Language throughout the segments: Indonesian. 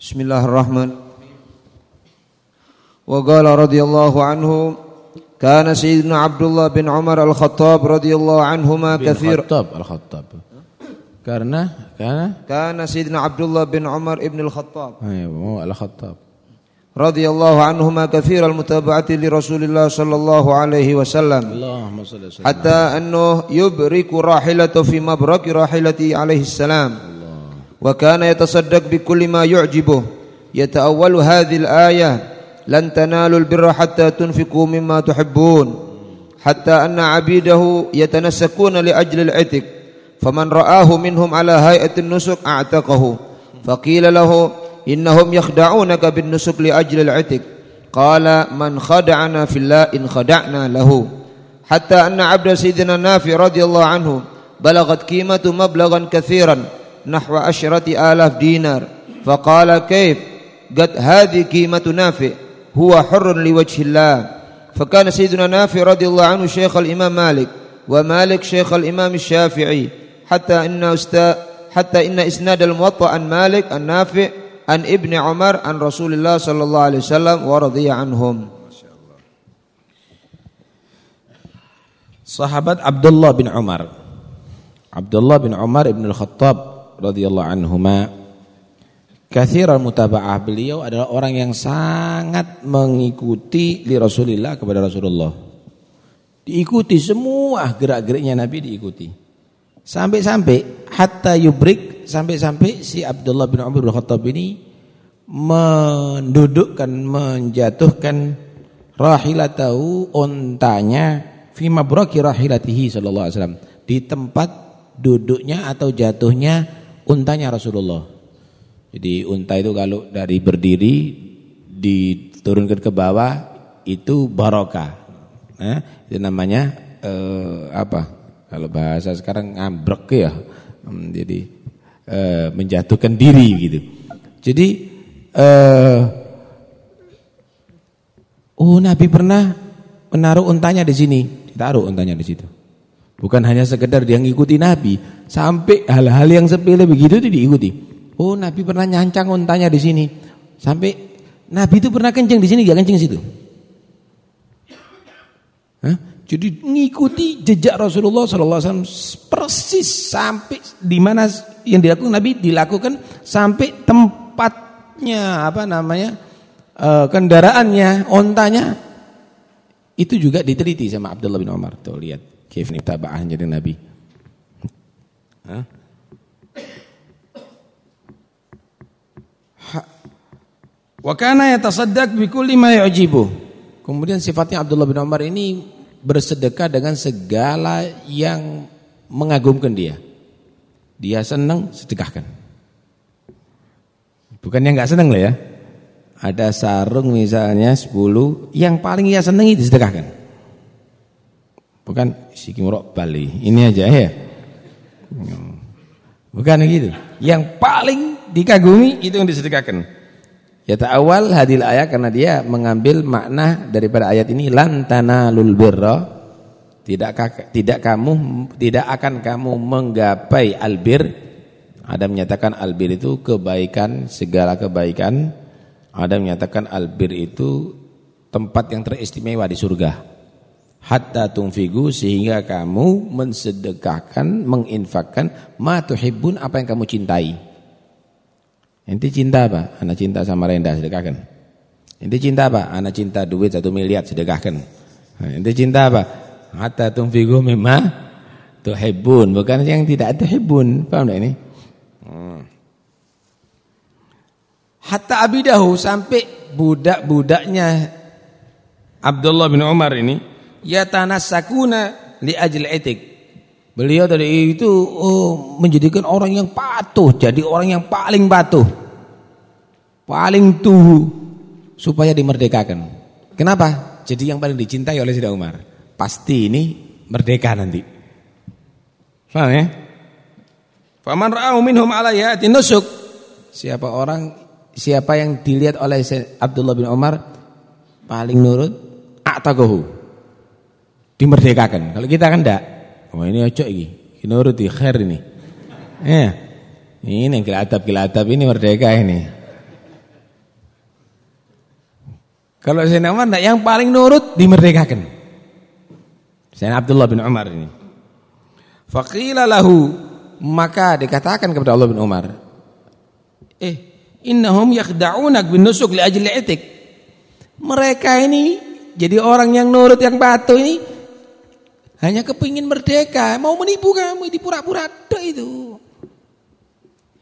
بسم الله الرحمن وقال رضي الله عنه كان سيدنا عبد الله بن عمر الخطاب رضي الله عنهما كثير الخطاب الخطاب كان كان كان سيدنا عبد الله بن عمر ابن الخطاب أيوه الخطاب رضي الله عنهما كثير المتابعة لرسول الله صلى الله عليه وسلم اللهم صل وسلم حتى انه يبرك راحلته في مبرك راحلته عليه السلام وكان يتصدق بكل ما يعجبه. يتأول هذه الآية لن تنالوا البر حتى تنفقوا مما تحبون حتى أن عبيده يتنسكون لأجل العتق فمن رآه منهم على هيئة النسك أعتقه. فقيل له إنهم يخدعونك بالنسك لأجل العتق. قال من خدعنا في الله إن خدعنا له. حتى أن عبد سيدنا نافع رضي الله عنه بلغت قيمة مبلغا كثيرا. نحو عشرة آلاف دينار. فقال كيف؟ قد هذه قيمة نافع هو حر لوجه الله. فكان سيدنا نافع رضي الله عنه شيخ الإمام مالك ومالك شيخ الإمام الشافعي. حتى إن أستا حتى إن إسناد الموطأ عن مالك النافع عن ابن عمر عن رسول الله صلى الله عليه وسلم ورضي عنهم. Sahabat Abdullah bin Umar. Abdullah bin Umar ibn al-Khattab radhiyallahu anhuma. Kathiran mutaba'ah beliau adalah orang yang sangat mengikuti li Rasulillah kepada Rasulullah. Diikuti semua gerak-geriknya Nabi diikuti. Sampai-sampai hatta yubrik sampai-sampai si Abdullah bin Umar bin Khattab ini mendudukkan menjatuhkan rahilatahu ontanya fi mabraki rahilatihi sallallahu alaihi wasallam di tempat duduknya atau jatuhnya untanya Rasulullah. Jadi unta itu kalau dari berdiri diturunkan ke bawah itu barokah. Nah, itu namanya eh, apa? Kalau bahasa sekarang ngambrek ya. Hmm, jadi eh, menjatuhkan diri gitu. Jadi eh, oh Nabi pernah menaruh untanya di sini, ditaruh untanya di situ. Bukan hanya sekedar dia ngikuti Nabi, sampai hal-hal yang sepele begitu itu diikuti. Oh, Nabi pernah nyancang untanya di sini. Sampai Nabi itu pernah kencing di sini, dia kencing situ. Hah? Jadi ngikuti jejak Rasulullah sallallahu alaihi wasallam persis sampai di mana yang dilakukan Nabi dilakukan sampai tempatnya apa namanya? Uh, kendaraannya, ontanya itu juga diteliti sama Abdullah bin Umar. Tuh lihat kif tabah jadi Nabi. Hah? Wa kana yatasaddaq bi kulli ma yu'jibu. Kemudian sifatnya Abdullah bin Umar ini bersedekah dengan segala yang mengagumkan dia. Dia senang sedekahkan. Bukan yang enggak senang lah ya. Ada sarung misalnya 10, yang paling ia senangi disedekahkan. Bukan si kimurok Bali. Ini aja ya. Bukan gitu. Yang paling dikagumi itu yang disedekahkan. Ya ta'awal hadil ayat karena dia mengambil makna daripada ayat ini lantana tanalul birra tidak tidak kamu tidak akan kamu menggapai albir ada menyatakan albir itu kebaikan segala kebaikan ada menyatakan albir itu tempat yang teristimewa di surga hatta tunfigu sehingga kamu mensedekahkan menginfakkan ma tuhibbun apa yang kamu cintai Ente cinta apa? Anak cinta sama Renda sedekahkan. Ente cinta apa? Anak cinta duit satu miliar sedekahkan. Ente cinta apa? Hatta tunfigu mimma tuhibbun, bukan yang tidak tuhibbun. Paham tak ini? Hmm. Hatta abidahu sampai budak-budaknya Abdullah bin Umar ini ya tanassakuna li ajli etik. Beliau dari itu oh, menjadikan orang yang patuh, jadi orang yang paling patuh. Paling tuhu supaya dimerdekakan. Kenapa? Jadi yang paling dicintai oleh Sayyidina Umar. Pasti ini merdeka nanti. Paham ya? Faman ra'ahu minhum ala yati nusuk. Siapa orang siapa yang dilihat oleh Abdullah bin Umar paling nurut a'taqahu. Dimerdekakan. Kalau kita kan enggak. Oh ini ojo iki. Nuruti khair ini. Ya. Ini kilatab-kilatab ini merdeka ini. Kalau Sayyidina Umar enggak, yang paling nurut dimerdekakan. Sayyidina Abdullah bin Umar ini. Faqila lahu maka dikatakan kepada Allah bin Umar, "Eh, innahum yakhda'unak bin nusuk li ajli itik." Mereka ini jadi orang yang nurut yang batu ini hanya kepingin merdeka, mau menipu kamu, dipura-pura itu.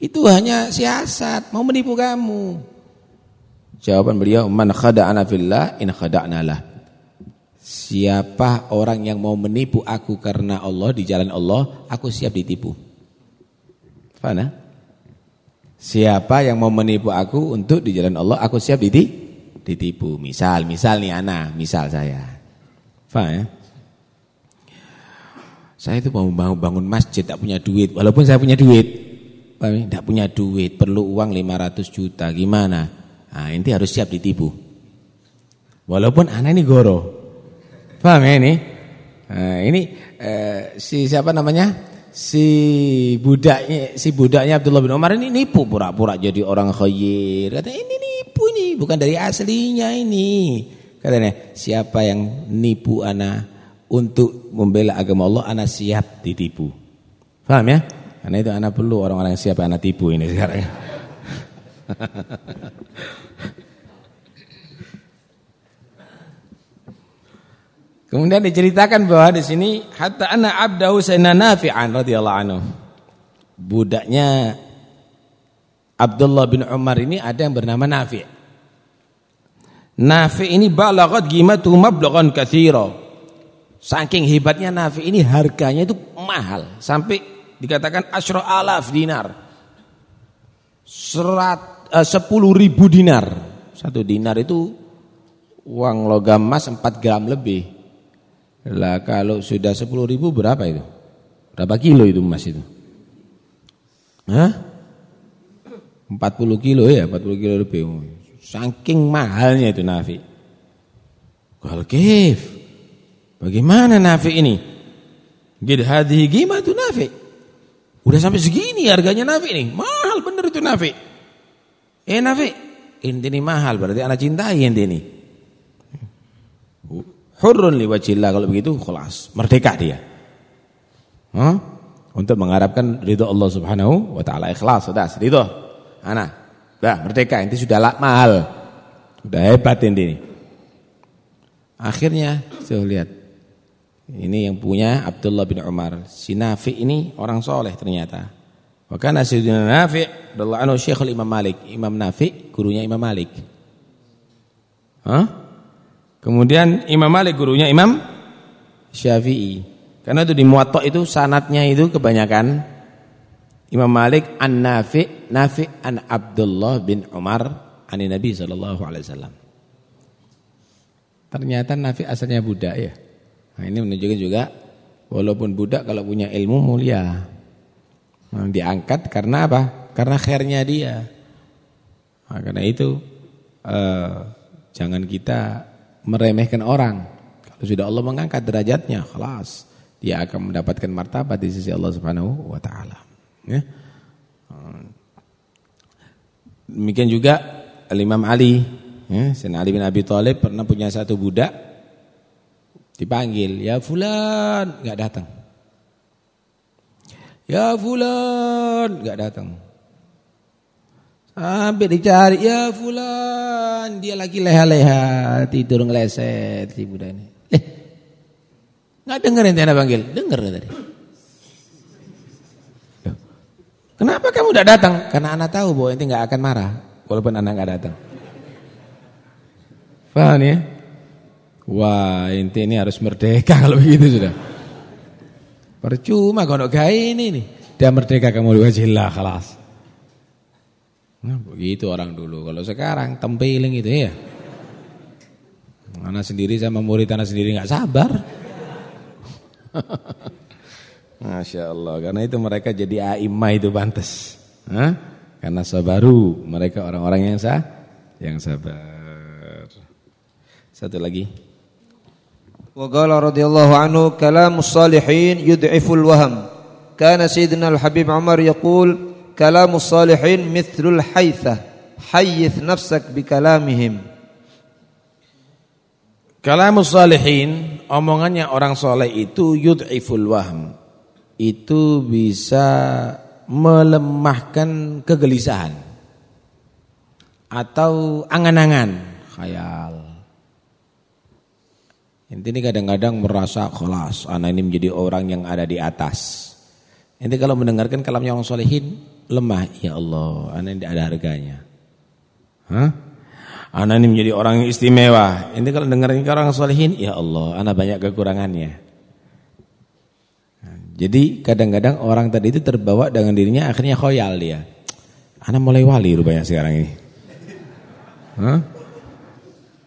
Itu hanya siasat, mau menipu kamu. Jawaban beliau, "Man khada'ana fillah in khada'na lah." Siapa orang yang mau menipu aku karena Allah di jalan Allah, aku siap ditipu. Fana? Siapa yang mau menipu aku untuk di jalan Allah, aku siap ditipu. Misal, misal nih anak, misal saya. Faham ya? Saya itu mau bangun masjid, tak punya duit. Walaupun saya punya duit? Tidak ya? punya duit, perlu uang 500 juta. Gimana? Nah, inti harus siap ditipu. Walaupun anak ini goro. Paham ya ini? Nah, ini eh, si siapa namanya? Si budaknya si budaknya Abdullah bin Umar ini nipu pura-pura jadi orang khair. Kata ini nipu ini, bukan dari aslinya ini. Katanya, siapa yang nipu anak untuk membela agama Allah, anak siap ditipu. Paham ya? Karena itu anak perlu orang-orang yang siap anak tipu ini sekarang. Kemudian diceritakan bahwa di sini hatta anna abdahu sayyidina Nafi'an radhiyallahu anhu. Budaknya Abdullah bin Umar ini ada yang bernama Nafi'. Nafi' ini balaghat qimatuhu mablaghan katsira. Saking hebatnya Nafi' ini harganya itu mahal sampai dikatakan asyra alaf dinar. Serat eh, sepuluh ribu dinar. Satu dinar itu uang logam emas 4 gram lebih. Lah kalau sudah 10 ribu berapa itu? Berapa kilo itu emas itu? Hah? 40 kilo ya, 40 kilo lebih. Saking mahalnya itu nafi. Qal kif? Bagaimana nafi ini? Gid hadhihi gimana itu nafi? Udah sampai segini harganya nafi ini. Mahal bener itu nafi. Eh nafi, ini mahal berarti anak cintai ini. Hurrun liwajillah kalau begitu kelas merdeka dia. Huh? Untuk mengharapkan ridho Allah Subhanahu wa taala ikhlas sudah ridho. Anak, dah merdeka ini sudah lah, mahal. Sudah hebat ini. Akhirnya saya lihat ini yang punya Abdullah bin Umar. Si Nafi ini orang soleh ternyata. Wa kana Sayyidina Nafi radhiyallahu anhu Syekhul Imam Malik. Imam Nafi gurunya Imam Malik. Hah? Kemudian Imam Malik gurunya Imam Syafi'i. Karena itu di Muwatta itu sanatnya itu kebanyakan Imam Malik an Nafi, Nafi an Abdullah bin Umar an Nabi sallallahu alaihi wasallam. Ternyata Nafi asalnya budak ya. Nah, ini menunjukkan juga walaupun budak kalau punya ilmu mulia. Nah, diangkat karena apa? Karena khairnya dia. Nah, karena itu eh, jangan kita meremehkan orang. Kalau sudah Allah mengangkat derajatnya, kelas dia akan mendapatkan martabat di sisi Allah Subhanahu wa taala. Ya. Demikian juga Imam Ali, ya, Sayyidina Ali bin Abi Thalib pernah punya satu budak dipanggil, "Ya fulan," enggak datang. "Ya fulan," enggak datang. Sampai dicari, ya fulan, dia lagi leha-leha, tidur ngeleset si budak ini. Eh, nggak dengar yang anda panggil? Dengar tadi. Kenapa kamu udah datang? Karena anak tahu bahwa ente nggak akan marah, walaupun anak nggak datang. Paham ya? Wah, ente ini harus merdeka kalau begitu sudah. Percuma kalau gaya ini nih. Dia merdeka kamu wajillah kelas. Nah, begitu orang dulu. Kalau sekarang tempeling itu ya. Anak sendiri sama murid anak sendiri nggak sabar. Masya Allah. Karena itu mereka jadi aima itu pantas. Hah? Karena sabaru. Mereka orang-orang yang sah, yang sabar. Satu lagi. Wa qala radhiyallahu anhu kalamus salihin yud'iful waham. Kana sayyidina al-Habib Umar yaqul kalamu salihin mithlul haythah hayyith nafsak bikalamihim Kalamus salihin, omongannya orang soleh itu yud'iful wahm. Itu bisa melemahkan kegelisahan. Atau angan-angan, khayal. Ini kadang-kadang merasa kelas, anak ini menjadi orang yang ada di atas. Nanti kalau mendengarkan kalamnya orang solehin, lemah. Ya Allah, anak ini tidak ada harganya. Hah? Anak ini menjadi orang yang istimewa. Ini kalau dengerin orang solehin, ya Allah, anak banyak kekurangannya. Nah, jadi kadang-kadang orang tadi itu terbawa dengan dirinya, akhirnya khoyal dia. Anak mulai wali rupanya sekarang ini. Hah?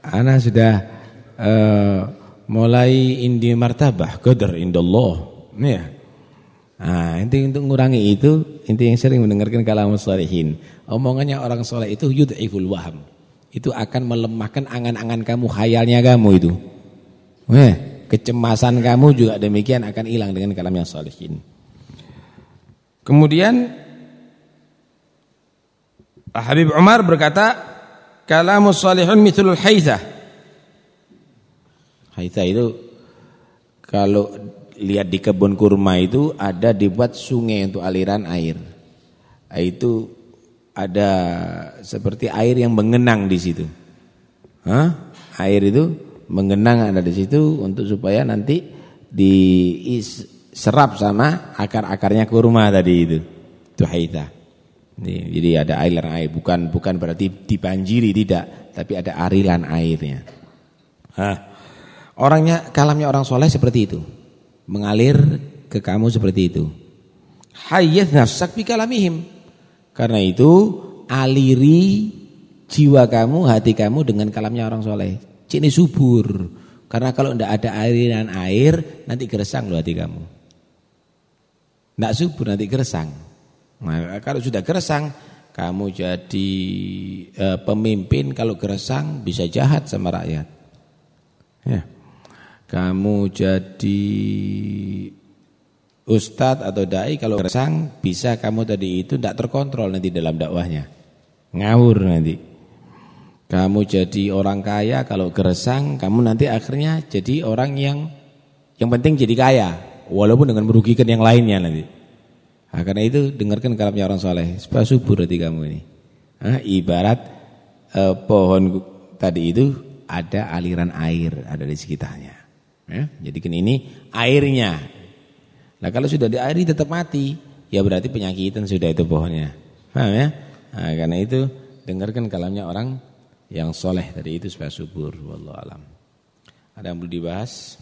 Anak sudah uh, mulai indi martabah, qadar indallah. Ya. Nah, inti untuk mengurangi itu, inti yang sering mendengarkan kalam solehin. Omongannya orang soleh itu yud'iful waham itu akan melemahkan angan-angan kamu, khayalnya kamu itu. Eh, kecemasan kamu juga demikian akan hilang dengan kalam yang salihin. Kemudian Habib Umar berkata, kalamus salihun mithlul haitha. Haitha itu kalau lihat di kebun kurma itu ada dibuat sungai untuk aliran air. Itu ada seperti air yang mengenang di situ. Hah? Air itu mengenang ada di situ untuk supaya nanti diserap sama akar-akarnya kurma tadi itu. Itu haita. Jadi ada aliran air bukan bukan berarti dibanjiri tidak, tapi ada arilan airnya. Hah. Orangnya kalamnya orang soleh seperti itu. Mengalir ke kamu seperti itu. Hayyaz nafsak bi kalamihim karena itu aliri jiwa kamu, hati kamu dengan kalamnya orang soleh. Cini subur. Karena kalau tidak ada aliran air, nanti gersang loh hati kamu. Tidak subur, nanti gersang. Nah, kalau sudah gersang, kamu jadi e, pemimpin. Kalau gersang, bisa jahat sama rakyat. Ya. Kamu jadi Ustadz atau dai kalau resang bisa kamu tadi itu tidak terkontrol nanti dalam dakwahnya. Ngawur nanti. Kamu jadi orang kaya kalau geresang kamu nanti akhirnya jadi orang yang yang penting jadi kaya walaupun dengan merugikan yang lainnya nanti. Nah, karena itu dengarkan kalamnya orang soleh supaya subur hati kamu ini. Nah, ibarat eh, pohon tadi itu ada aliran air ada di sekitarnya. Ya, jadikan ini airnya Nah kalau sudah diairi tetap mati, ya berarti penyakitan sudah itu pohonnya. Paham ya? Nah, karena itu dengarkan kalamnya orang yang soleh tadi itu supaya subur. Wallahu alam. Ada yang perlu dibahas?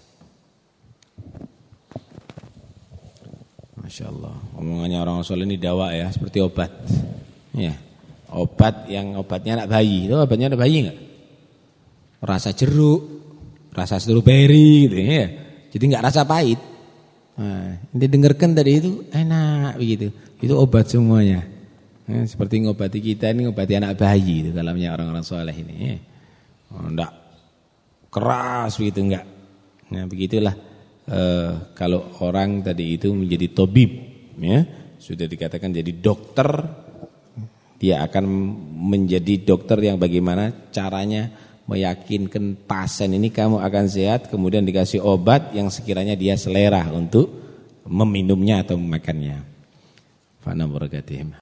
Masya Allah. Omongannya orang soleh ini dawa ya, seperti obat. Ya, obat yang obatnya anak bayi. Itu obatnya anak bayi enggak? Rasa jeruk, rasa stroberi gitu ya. Jadi enggak rasa pahit. Nah, didengarkan tadi itu enak begitu. Itu obat semuanya. Nah, seperti ngobati kita ini ngobati anak bayi itu dalamnya orang-orang soleh ini. Oh, enggak keras begitu enggak. Nah, begitulah eh, kalau orang tadi itu menjadi tobib ya, sudah dikatakan jadi dokter dia akan menjadi dokter yang bagaimana caranya meyakinkan pasien ini kamu akan sehat kemudian dikasih obat yang sekiranya dia selera untuk meminumnya atau memakannya. Fana barakatihim.